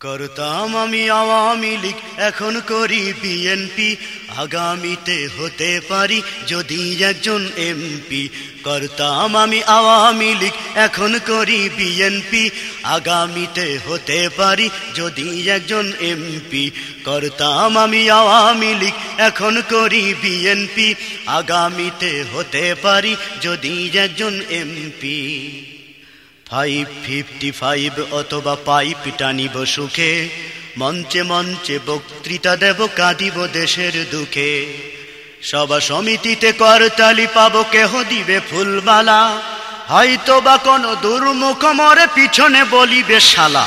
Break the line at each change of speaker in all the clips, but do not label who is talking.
করতাম আমি আওয়ামী লীগ, এখন করি বিএনপি আগামীতে হতে পারি যদি একজন এমপি করতাম আমি আওয়ামী লীগ, এখন করি বিএনপি আগামীতে হতে পারি যদি একজন এমপি করতাম আমি আওয়ামী লীগ, এখন করি বিএনপি আগামীতে হতে পারি যদি একজন এমপি ফাইভ ফিফটি ফাইভ অথবা পাইপ টানিব সুখে। মঞ্চে মঞ্চে বক্তৃতা দেব, কাঁদিব দেশের দুঃখে। সভা সমিতিতে করতালি পাব, কেহ দিবে ফুলমালা। হয়তো বা কোনো দুর্মুখ মরে পিছনে বলিবে শালা।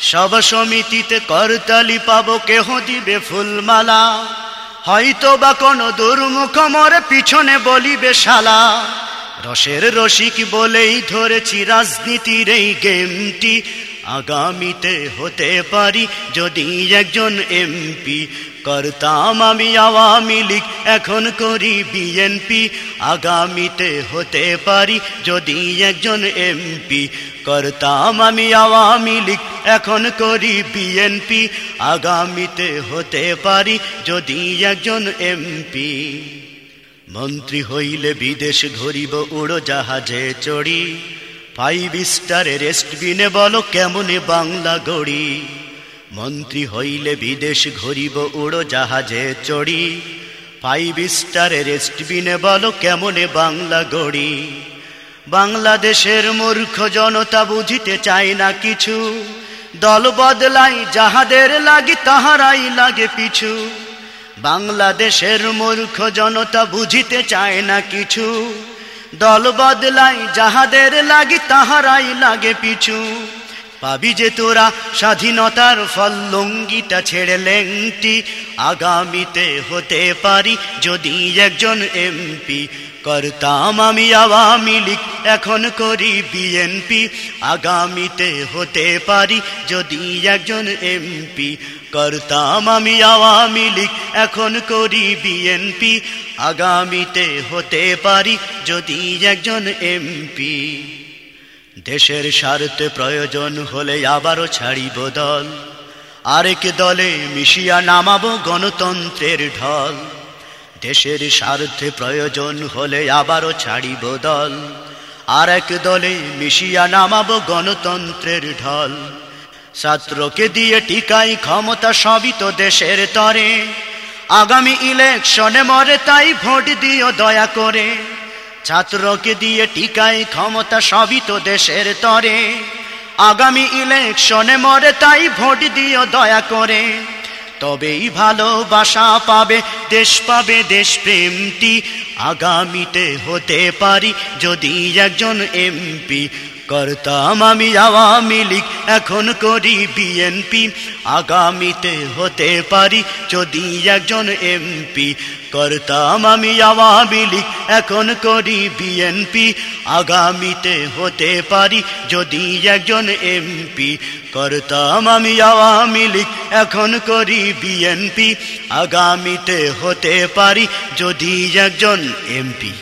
সভা সমিতিতে করতালি পাব, কেহ দিবে ফুলমালা। হয়তো বা কোনো দুর্মুখ মরে পিছনে বলিবে শালা। রসের রসিক বলেই ধরেছি রাজনীতির এই গেমটি। আগামীতে হতে পারি যদি একজন এমপি। করতাম আমি আওয়ামী লীগ, এখন করি বিএনপি। আগামীতে হতে পারি যদি একজন এমপি। করতাম আমি আওয়ামী লীগ, এখন করি বিএনপি। আগামীতে হতে পারি যদি একজন এমপি। মন্ত্রী হইলে বিদেশ ঘুরিব উড়ো জাহাজে চড়ি। ফাইভ স্টারে রেস্ট বিনে বলো, কেমনে বাংলা গড়ি? মন্ত্রী হইলে বিদেশ ঘুরিব, উড়ো জাহাজে চড়ি। ফাইভ স্টারে রেস্ট বিনে বলো, কেমনে বাংলা গড়ি? বাংলাদেশের মূর্খ জনতা বুঝিতে চায় না কিছু। দল বদলাই, যাহাদের লাগি তাহারাই লাগে পিছু। বাংলাদেশের মূর্খ জনতা বুঝিতে চায় না কিছু। দল বদলাই যাহাদের লাগি তাহারাই লাগে পিছু। পাবি যে তোরা স্বাধীনতার ফল লঙ্গিটা ছেড়ে লেংটি। আগামীতে হতে পারি যদি একজন এমপি। করতাম আমি আওয়ামী লীগ, এখন করি বিএনপি। আগামীতে হতে পারি যদি একজন এমপি। করতাম আমি আওয়ামী লীগ, এখন করি বিএনপি। আগামীতে হতে পারি যদি একজন এমপি। দেশের স্বার্থে প্রয়োজন হলে আবারও ছাড়িব দল। আরেক দলে মিশিয়া নামাবো গণতন্ত্রের ঢল। দেশের স্বার্থে প্রয়োজন হলে আবারও ছাড়িব দল। আর এক দলে মিশিয়া নামাবো গণতন্ত্রের ঢল। ছাত্রকে দিয়ে টিকাই ক্ষমতা সবই তো দেশের তরে। আগামী ইলেকশনে মরে তাই ভোট দিও দয়া করে। ছাত্রকে দিয়ে টিকাই ক্ষমতা সবই তো দেশের তরে। আগামী ইলেকশনে মরে তাই ভোট দিও দয়া করে। তবেই ভালোবাসা পাবে, দেশ পাবে দেশ প্রেমটি আগামীতে হতে পারি যদি একজন এমপি। করতাম আমি আওয়ামী লীগ, এখন করি বিএনপি আগামীতে হতে পারি যদি একজন এমপি করতাম আমি আওয়ামী লীগ, এখন করি বিএনপি আগামীতে হতে পারি যদি একজন এমপি করতাম আমি আওয়ামী লীগ, এখন করি বিএনপি আগামীতে হতে পারি যদি একজন এমপি